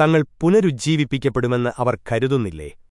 തങ്ങൾ പുനരുജ്ജീവിപ്പിക്കപ്പെടുമെന്ന് അവർ കരുതുന്നില്ലേ?